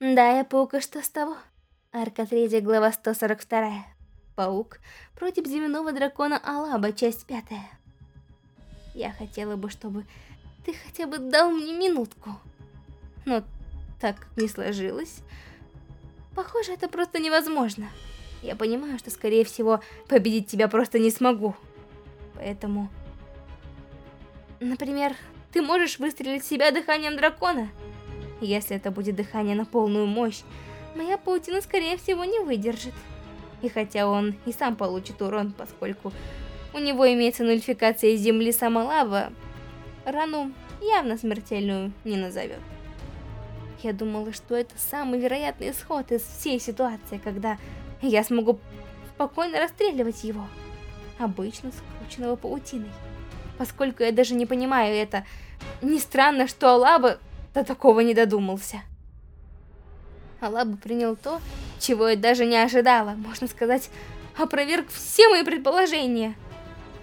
Да, я паук, и что с того? Арка 3, глава 142. Паук против земного дракона Алаба, часть 5. Я хотела бы, чтобы ты хотя бы дал мне минутку. Но так не сложилось. Похоже, это просто невозможно. Я понимаю, что, скорее всего, победить тебя просто не смогу. Поэтому... Например, ты можешь выстрелить себя дыханием дракона? Если это будет дыхание на полную мощь, моя паутина, скорее всего, не выдержит. И хотя он и сам получит урон, поскольку у него имеется нульфикация земли сама лава, рану явно смертельную не назовет. Я думала, что это самый вероятный исход из всей ситуации, когда я смогу спокойно расстреливать его, обычно скрученного паутиной. Поскольку я даже не понимаю это, не странно, что Алаба до такого не додумался. Алаба принял то, чего я даже не ожидала, можно сказать, опроверг все мои предположения.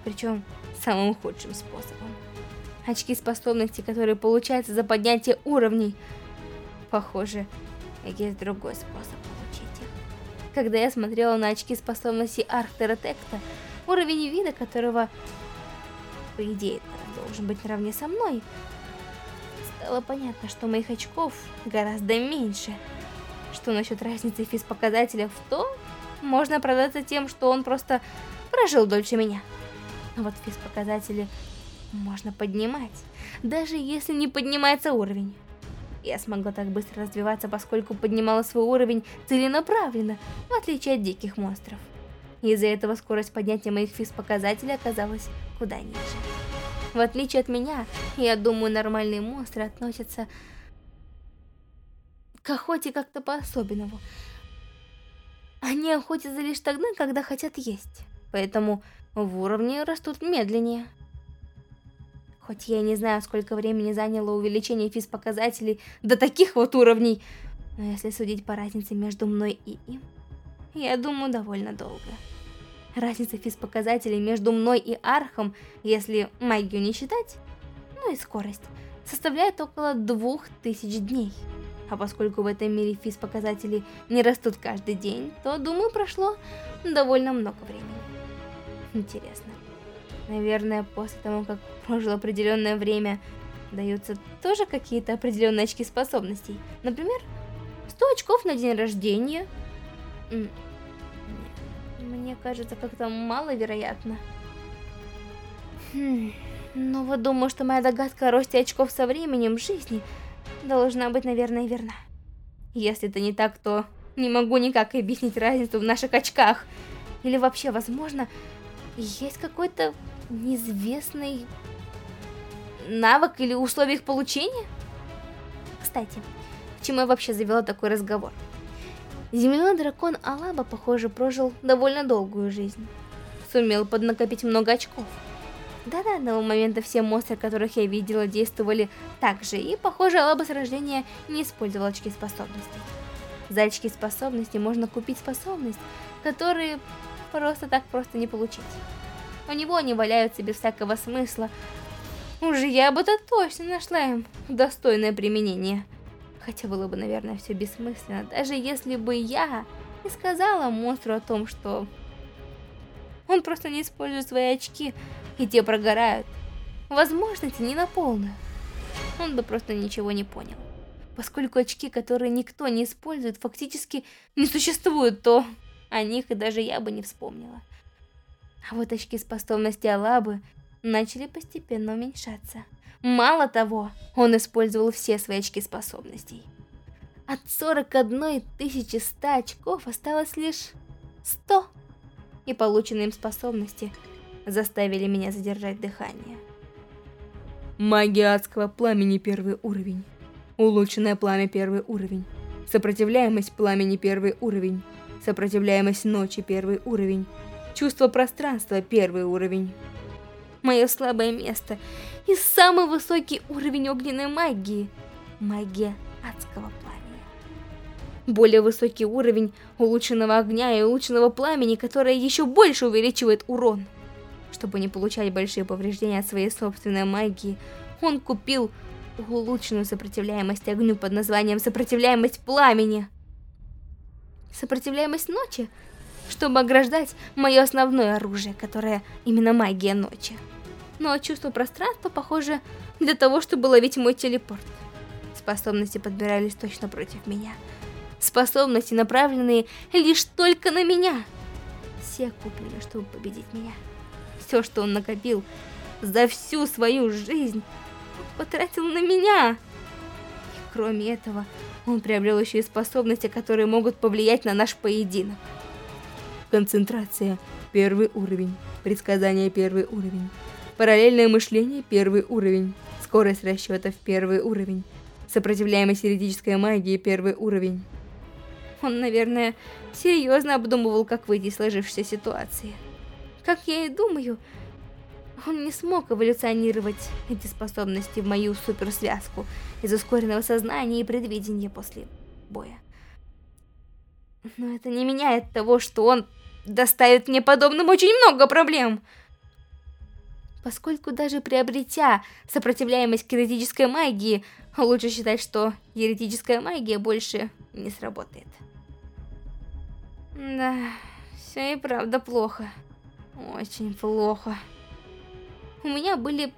Причем самым худшим способом. Очки способностей, которые получаются за поднятие уровней. Похоже, есть другой способ получить их. Когда я смотрела на очки способностей Архтеротекта, уровень вида которого, по идее, должен быть наравне со мной, стало понятно, что моих очков гораздо меньше. Что насчет разницы физпоказателя в то, можно оправдаться тем, что он просто прожил дольше меня. Но вот физпоказатели можно поднимать, даже если не поднимается уровень. Я смогла так быстро развиваться, поскольку поднимала свой уровень целенаправленно, в отличие от диких монстров. Из-за этого скорость поднятия моих физпоказателей оказалась куда ниже. В отличие от меня, я думаю, нормальные монстры относятся к охоте как-то по-особенному. Они охотятся лишь тогда, когда хотят есть, поэтому в уровне растут медленнее. Хоть я и не знаю, сколько времени заняло увеличение физпоказателей до таких вот уровней, но если судить по разнице между мной и им, я думаю, довольно долго. Разница физпоказателей между мной и Архом, если магию не считать, ну и скорость, составляет около 2000 дней. А поскольку в этом мире физпоказатели не растут каждый день, то, думаю, прошло довольно много времени. Интересно. Наверное, после того, как прошло определенное время, даются тоже какие-то определенные очки способностей. Например, 100 очков на день рождения. Мне кажется, как-то маловероятно. Хм, но вот думаю, что моя догадка о росте очков со временем жизни должна быть, наверное, верна. Если это не так, то не могу никак объяснить разницу в наших очках. Или вообще, возможно, есть какой-то неизвестный навык или условия их получения? Кстати, к чему я вообще завела такой разговор? Земляной дракон Алаба, похоже, прожил довольно долгую жизнь. Сумел поднакопить много очков. До данного момента все монстры, которых я видела, действовали так же, и, похоже, Алаба с рождения не использовал очки способностей. За очки способностей можно купить способность, которые просто так просто не получить. У него они валяются без всякого смысла. Уже я бы-то точно нашла им достойное применение. Хотя было бы, наверное, все бессмысленно, даже если бы я не сказала монстру о том, что он просто не использует свои очки, и те прогорают. Возможности не на полную. Он бы просто ничего не понял. Поскольку очки, которые никто не использует, фактически не существуют, то о них и даже я бы не вспомнила. А вот очки способности Алабы начали постепенно уменьшаться. Мало того, он использовал все свои очки способностей. От 41 100 очков осталось лишь 100. И полученные им способности заставили меня задержать дыхание. Магия адского пламени первый уровень. Улучшенное пламя первый уровень. Сопротивляемость пламени первый уровень. Сопротивляемость ночи первый уровень. Чувство пространства – первый уровень. Мое слабое место и самый высокий уровень огненной магии – магия адского пламени. Более высокий уровень улучшенного огня и улучшенного пламени, которое еще больше увеличивает урон. Чтобы не получать большие повреждения от своей собственной магии, он купил улучшенную сопротивляемость огню под названием сопротивляемость пламени. Сопротивляемость ночи, чтобы ограждать мое основное оружие, которое именно магия ночи. Но чувство пространства, похоже, для того, чтобы ловить мой телепорт. Способности подбирались точно против меня. Способности, направленные лишь только на меня. Все куплены, чтобы победить меня. Все, что он накопил за всю свою жизнь, потратил на меня. И кроме этого, он приобрел еще и способности, которые могут повлиять на наш поединок. Концентрация – первый уровень. Предсказание – первый уровень. Параллельное мышление – первый уровень. Скорость расчетов – первый уровень. Сопротивляемость еретической магии – первый уровень. Он, наверное, серьезно обдумывал, как выйти из сложившейся ситуации. Как я и думаю, он не смог эволюционировать эти способности в мою суперсвязку из ускоренного сознания и предвидения после боя. Но это не меняет того, что он доставит мне подобным очень много проблем. Поскольку даже приобретя сопротивляемость к еретической магии, лучше считать, что еретическая магия больше не сработает. Да, все и правда плохо. Очень плохо. У меня были,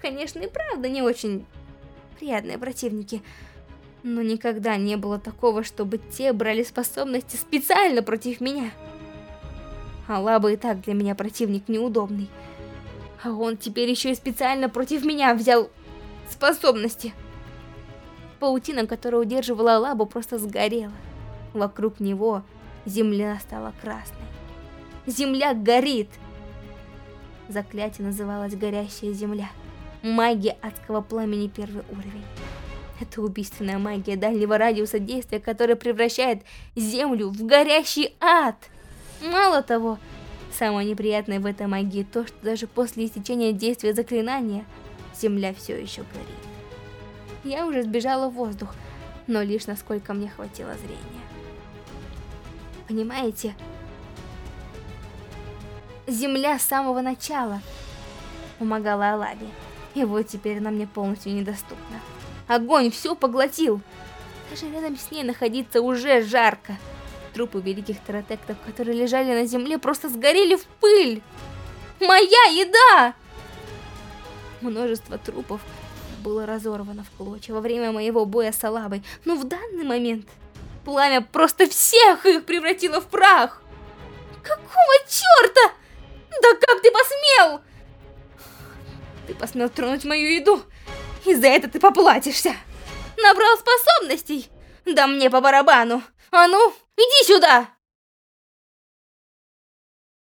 конечно, и правда не очень приятные противники, но никогда не было такого, чтобы те брали способности специально против меня. Алаба и так для меня противник неудобный. А он теперь еще и специально против меня взял способности. Паутина, которая удерживала Алабу, просто сгорела. Вокруг него земля стала красной. Земля горит! Заклятие называлось «Горящая земля». Магия адского пламени первый уровень. Это убийственная магия дальнего радиуса действия, которая превращает землю в горящий ад. Мало того, самое неприятное в этой магии то, что даже после истечения действия заклинания, земля все еще горит. Я уже сбежала в воздух, но лишь насколько мне хватило зрения. Понимаете? Земля с самого начала помогала Алабе, и вот теперь она мне полностью недоступна. Огонь все поглотил. Даже рядом с ней находиться уже жарко. Трупы великих таратектов, которые лежали на земле, просто сгорели в пыль. Моя еда! Множество трупов было разорвано в клочья во время моего боя с Алабой, но в данный момент пламя просто всех их превратило в прах. Какого черта? Да как ты посмел? Ты посмел тронуть мою еду? И за это ты поплатишься. Набрал способностей? Да мне по барабану. А ну, иди сюда!